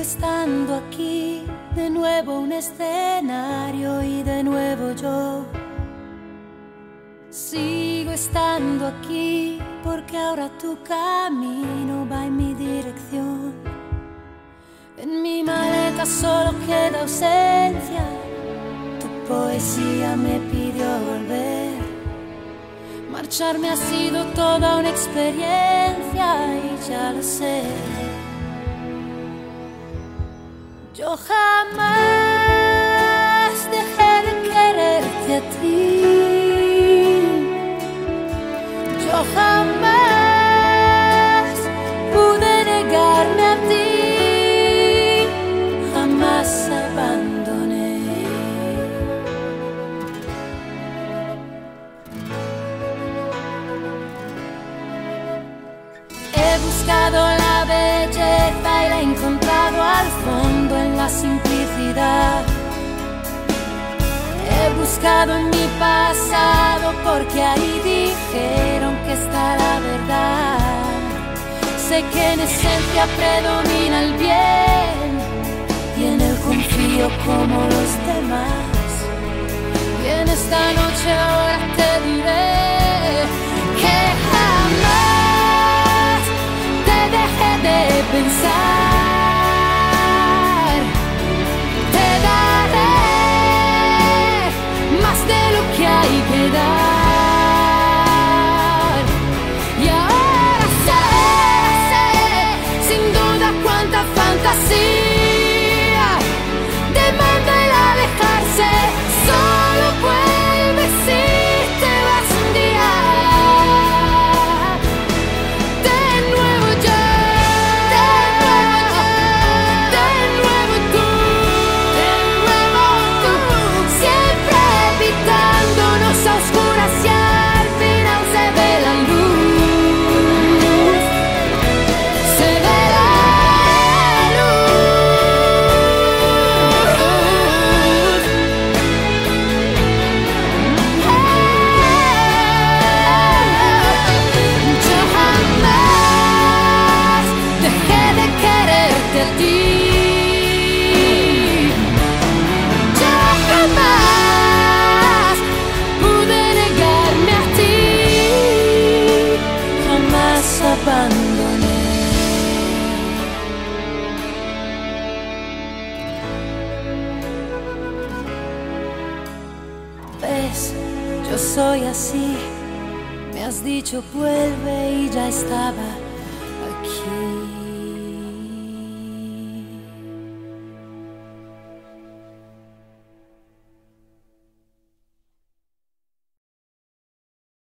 estando aquí, de nuevo un escenario y de nuevo yo. Sigo estando aquí porque ahora tu camino va en mi dirección. En mi maleta solo queda ausencia, tu poesía me pidió volver. Marcharme ha sido toda una experiencia y ya lo sé. Yo jamás dejé de quererte a ti. Yo jamás pude negarme a ti. Jamás abandoné. He buscado la simplicidad. He buscado en mi pasado porque ahí dijeron que está la verdad. Sé que en esencia predomina el bien y en él confío como los demás. Y en esta noche ahora te diré Yo soy así. Me has dicho vuelve y ya estaba aquí.